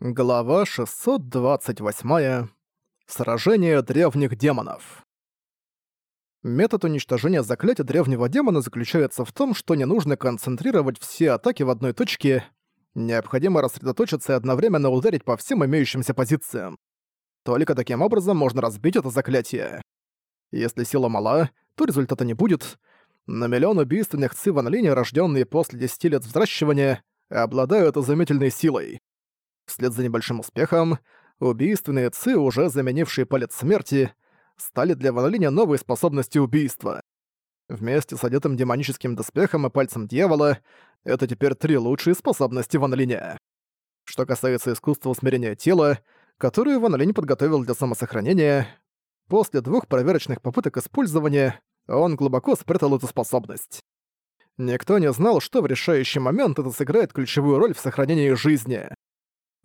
Глава 628. Сражение древних демонов. Метод уничтожения заклятия древнего демона заключается в том, что не нужно концентрировать все атаки в одной точке, необходимо рассредоточиться и одновременно ударить по всем имеющимся позициям. Только таким образом можно разбить это заклятие. Если сила мала, то результата не будет. На миллион убийственных ци Ван Линя, рожденные после 10 лет взращивания, обладают изумительной силой. Вслед за небольшим успехом, убийственные ци, уже заменившие палец смерти, стали для Ван Линя новой способностью убийства. Вместе с одетым демоническим доспехом и пальцем дьявола это теперь три лучшие способности Ван Линя. Что касается искусства усмирения тела, которое Ван Линь подготовил для самосохранения, после двух проверочных попыток использования он глубоко спрятал эту способность. Никто не знал, что в решающий момент это сыграет ключевую роль в сохранении жизни.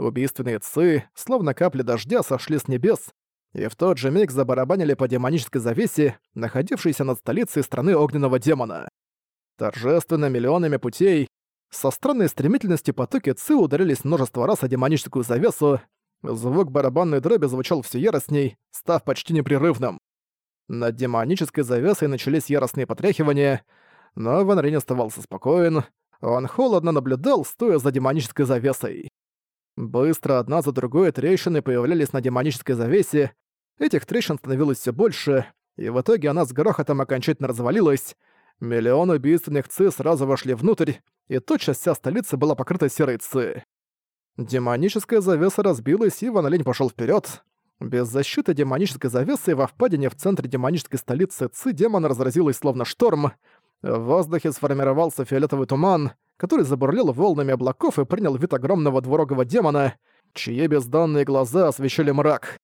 Убийственные цы, словно капли дождя, сошли с небес и в тот же миг забарабанили по демонической завесе, находившейся над столицей страны огненного демона. Торжественно миллионами путей, со странной стремительностью потоки ци ударились множество раз о демоническую завесу, звук барабанной дроби звучал все яростней, став почти непрерывным. Над демонической завесой начались яростные потряхивания, но Ван Рейн оставался спокоен, он холодно наблюдал, стоя за демонической завесой. Быстро одна за другой трещины появлялись на демонической завесе, этих трещин становилось все больше, и в итоге она с грохотом окончательно развалилась. Миллион убийственных ци сразу вошли внутрь, и тотчас вся столица была покрыта серой ци. Демоническая завеса разбилась, и Ван Линь пошёл вперёд. Без защиты демонической завесы во впадине в центре демонической столицы Ци демон разразилась словно шторм. В воздухе сформировался фиолетовый туман, который забурлил волнами облаков и принял вид огромного двурогого демона, чьи бездонные глаза освещали мрак.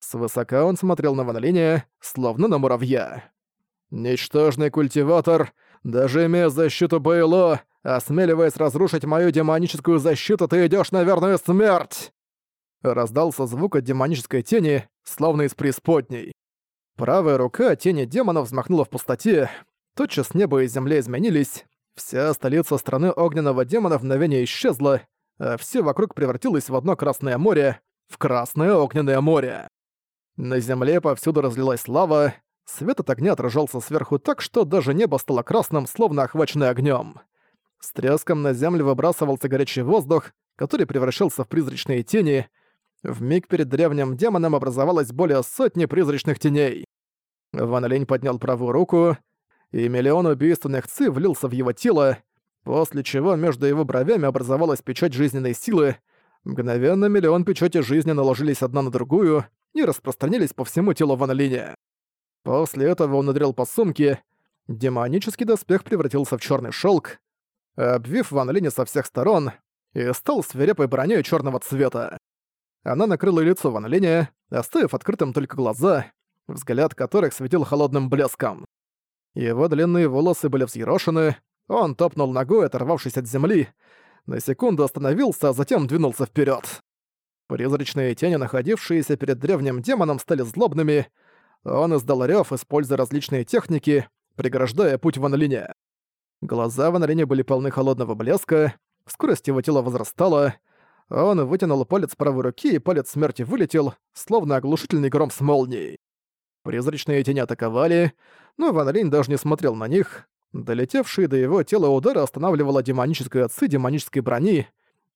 Свысока он смотрел на Ван словно на муравья. «Ничтожный культиватор, даже имея защиту Бэйло, осмеливаясь разрушить мою демоническую защиту, ты идёшь на верную смерть!» Раздался звук от демонической тени, словно из преисподней. Правая рука тени демона взмахнула в пустоте, тотчас небо и земля изменились, Вся столица страны огненного демона в мгновение исчезла, а все вокруг превратилось в одно Красное море, в Красное огненное море. На земле повсюду разлилась лава, свет от огня отражался сверху так, что даже небо стало красным, словно охваченное огнем. С треском на землю выбрасывался горячий воздух, который превращался в призрачные тени. В миг перед древним демоном образовалось более сотни призрачных теней. Ван Линь поднял правую руку, и миллион убийственных ци влился в его тело, после чего между его бровями образовалась печать жизненной силы, мгновенно миллион печати жизни наложились одна на другую и распространились по всему телу Ван Линя. После этого он ударил по сумке, демонический доспех превратился в черный шелк, обвив Ван Линя со всех сторон, и стал свирепой броней черного цвета. Она накрыла лицо Ван Линя, оставив открытым только глаза, взгляд которых светил холодным блеском. Его длинные волосы были взъерошены, он топнул ногой, оторвавшись от земли, на секунду остановился, а затем двинулся вперед. Призрачные тени, находившиеся перед древним демоном, стали злобными. Он издал рёв, используя различные техники, преграждая путь Ван Линя. Глаза Ван Линя были полны холодного блеска, скорость его тела возрастала, он вытянул палец правой руки, и палец смерти вылетел, словно оглушительный гром с молнией. Призрачные тени атаковали, но Ван Линь даже не смотрел на них. Долетевший до его тела удара останавливала демоническая отцы демонической брони.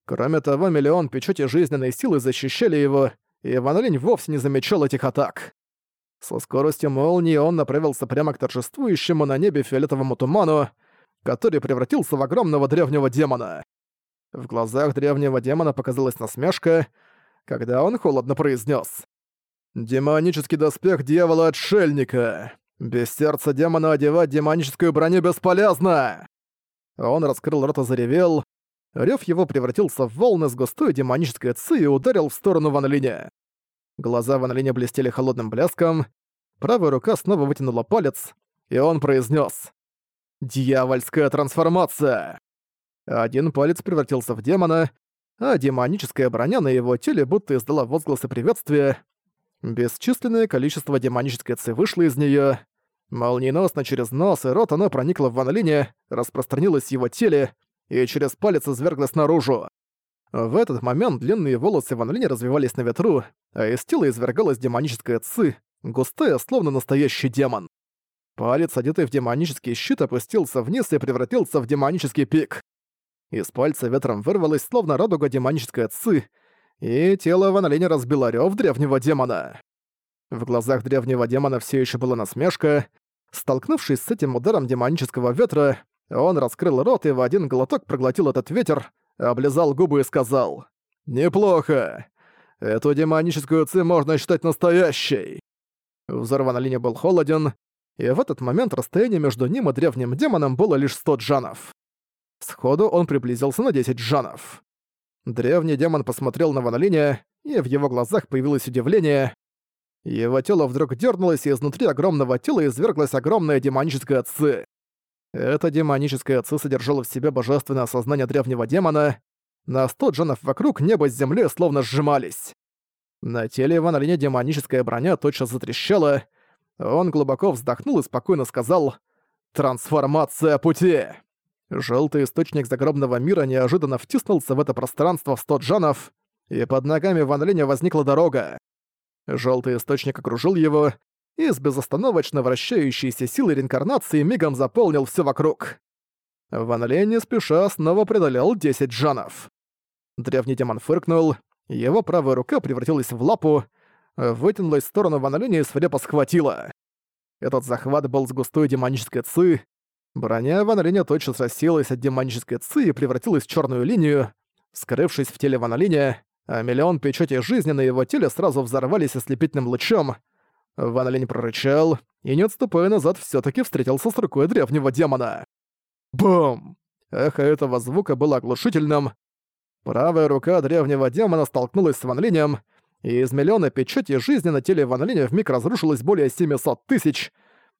Кроме того, миллион печати жизненной силы защищали его, и Ван Линь вовсе не замечал этих атак. Со скоростью молнии он направился прямо к торжествующему на небе фиолетовому туману, который превратился в огромного древнего демона. В глазах древнего демона показалась насмешка, когда он холодно произнес: Демонический доспех дьявола-отшельника. Без сердца демона одевать демоническую броню бесполезно. Он раскрыл рот и заревел. Рёв его превратился в волны с густой демонической ци и ударил в сторону Ван Линя. Глаза Ван Линя блестели холодным блеском. Правая рука снова вытянула палец, и он произнес: «Дьявольская трансформация!» Один палец превратился в демона, а демоническая броня на его теле будто издала возгласы приветствия, Бесчисленное количество демонической ци вышло из неё. Молниеносно через нос и рот оно проникло в Ван Линя, распространилось в его теле и через палец изверглось наружу. В этот момент длинные волосы Ван Линя развивались на ветру, а из тела извергалась демоническая ци, густая, словно настоящий демон. Палец, одетый в демонический щит, опустился вниз и превратился в демонический пик. Из пальца ветром вырвалась, словно радуга демоническая ци, и тело Ван Линя разбило рёв древнего демона. В глазах древнего демона все еще была насмешка. Столкнувшись с этим ударом демонического ветра, он раскрыл рот и в один глоток проглотил этот ветер, облизал губы и сказал «Неплохо. Эту демоническую ци можно считать настоящей». Взор Ван Линя был холоден, и в этот момент расстояние между ним и древним демоном было лишь 100 джанов. Сходу он приблизился на 10 джанов. Древний демон посмотрел на Ван Линя, и в его глазах появилось удивление. Его тело вдруг дернулось, и изнутри огромного тела изверглась огромная демоническая ци. Эта демоническая ци содержала в себе божественное осознание древнего демона. На сто джанов вокруг небо с землей словно сжимались. На теле Ивана Линя демоническая броня точно затрещала. Он глубоко вздохнул и спокойно сказал «Трансформация пути!». Желтый источник загробного мира неожиданно втиснулся в это пространство в сто джанов, и под ногами Ван Линя возникла дорога. Желтый источник окружил его, и с безостановочно вращающейся силой реинкарнации мигом заполнил все вокруг. Ван Лень не спеша снова преодолел 10 джанов. Древний демон фыркнул, его правая рука превратилась в лапу, вытянулась в сторону Ван Линя и свирепо схватила. Этот захват был с густой демонической ци. Броня Ван Линя тотчас рассеялась от демонической ци и превратилась в черную линию. Скрывшись в теле Ван Линя, а миллион печатей жизни на его теле сразу взорвались ослепительным лучом — Ван Линь прорычал и, не отступая назад, все таки встретился с рукой древнего демона. Бум! Эхо этого звука было оглушительным. Правая рука древнего демона столкнулась с Ван Линем, и из миллиона печати жизни на теле Ван Линя вмиг разрушилось более 700 тысяч,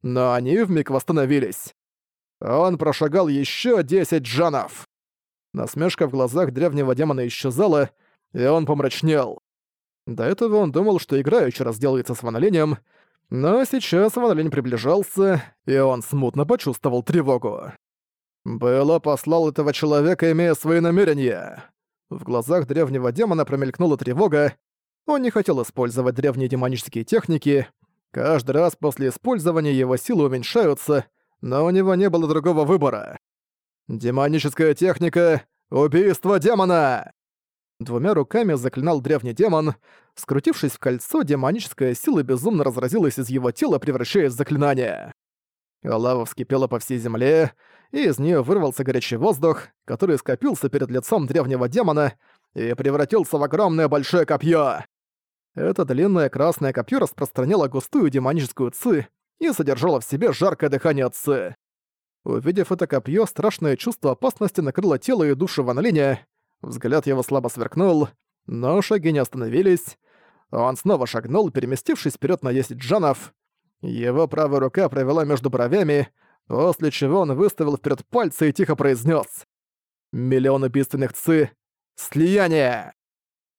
но они вмиг восстановились. Он прошагал еще 10 джанов. Насмешка в глазах древнего демона исчезала, и он помрачнел. До этого он думал, что играючи разделается с Ван но сейчас Ван приближался, и он смутно почувствовал тревогу. «Было послал этого человека, имея свои намерения». В глазах древнего демона промелькнула тревога. Он не хотел использовать древние демонические техники. Каждый раз после использования его силы уменьшаются, но у него не было другого выбора. «Демоническая техника — убийство демона!» Двумя руками заклинал древний демон. Скрутившись в кольцо, демоническая сила безумно разразилась из его тела, превращаясь в заклинание. Лава вскипела по всей земле, и из нее вырвался горячий воздух, который скопился перед лицом древнего демона и превратился в огромное большое копье. Это длинное красное копье распространяло густую демоническую ци и содержало в себе жаркое дыхание ци. Увидев это копье, страшное чувство опасности накрыло тело и душу Ван Линя, Взгляд его слабо сверкнул, но шаги не остановились. Он снова шагнул, переместившись вперед на 10 джанов. Его правая рука провела между бровями, после чего он выставил вперед пальцы и тихо произнес: «Миллион убийственных ци! Слияние!»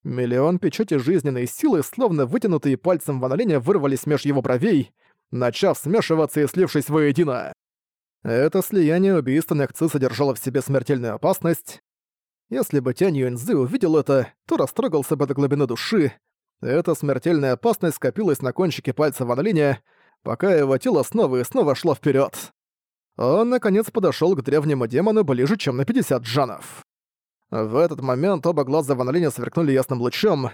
Миллион печати жизненной силы, словно вытянутые пальцем ванолиня, вырвались меж его бровей, начав смешиваться и слившись воедино. Это слияние убийственных ци содержало в себе смертельную опасность. Если бы Тянь Юэньзы увидел это, то растрогался бы до глубины души. Эта смертельная опасность скопилась на кончике пальца Ван Линя, пока его тело снова и снова шло вперед. Он, наконец, подошел к древнему демону ближе, чем на 50 джанов. В этот момент оба глаза Ван Линя сверкнули ясным лучом.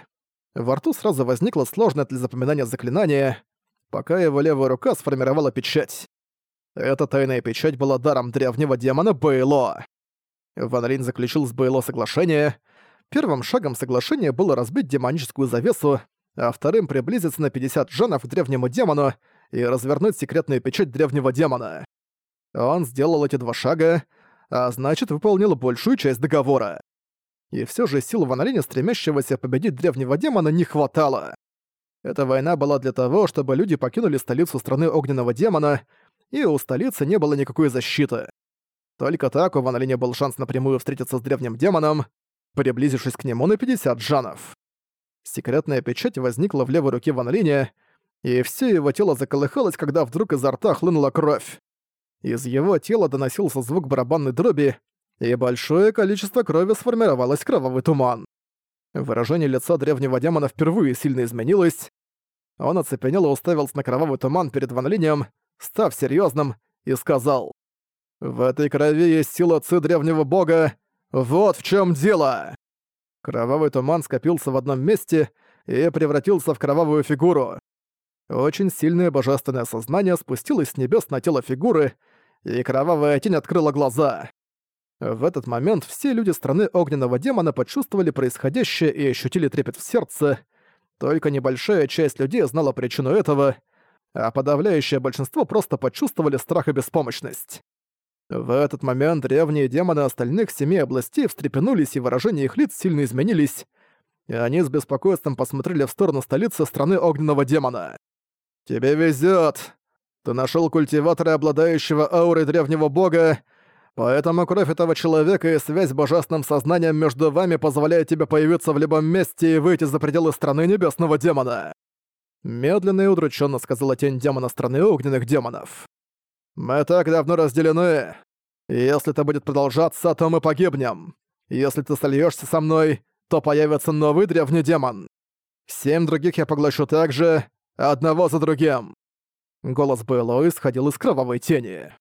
Во рту сразу возникло сложное для запоминания заклинание, пока его левая рука сформировала печать. Эта тайная печать была даром древнего демона Бэйло. Ван Линь заключил с Бэйло соглашение. Первым шагом соглашения было разбить демоническую завесу, а вторым приблизиться на 50 джанов к древнему демону и развернуть секретную печать древнего демона. Он сделал эти два шага, а значит выполнил большую часть договора. И все же сил Ван стремящегося победить древнего демона, не хватало. Эта война была для того, чтобы люди покинули столицу страны огненного демона, и у столицы не было никакой защиты. Только так у Ван Линя был шанс напрямую встретиться с древним демоном, приблизившись к нему на 50 джанов. Секретная печать возникла в левой руке Ван Линя, и все его тело заколыхалось, когда вдруг изо рта хлынула кровь. Из его тела доносился звук барабанной дроби, и большое количество крови сформировалось кровавый туман. Выражение лица древнего демона впервые сильно изменилось. Он оцепенел и уставился на кровавый туман перед Ван Линем, став серьезным, и сказал, «В этой крови есть сила ци древнего бога. Вот в чем дело!» Кровавый туман скопился в одном месте и превратился в кровавую фигуру. Очень сильное божественное сознание спустилось с небес на тело фигуры, и кровавая тень открыла глаза. В этот момент все люди страны огненного демона почувствовали происходящее и ощутили трепет в сердце. Только небольшая часть людей знала причину этого, а подавляющее большинство просто почувствовали страх и беспомощность. В этот момент древние демоны остальных семи областей встрепенулись, и выражения их лиц сильно изменились, и они с беспокойством посмотрели в сторону столицы страны огненного демона. «Тебе везет! Ты нашел культиватора, обладающего аурой древнего бога, Поэтому кровь этого человека и связь с божественным сознанием между вами позволяет тебе появиться в любом месте и выйти за пределы страны небесного демона. Медленно и удрученно сказала тень демона страны огненных демонов. Мы так давно разделены. Если это будет продолжаться, то мы погибнем. Если ты сольешься со мной, то появится новый древний демон. Семь других я поглощу также, одного за другим. Голос Бэллоу исходил из кровавой тени.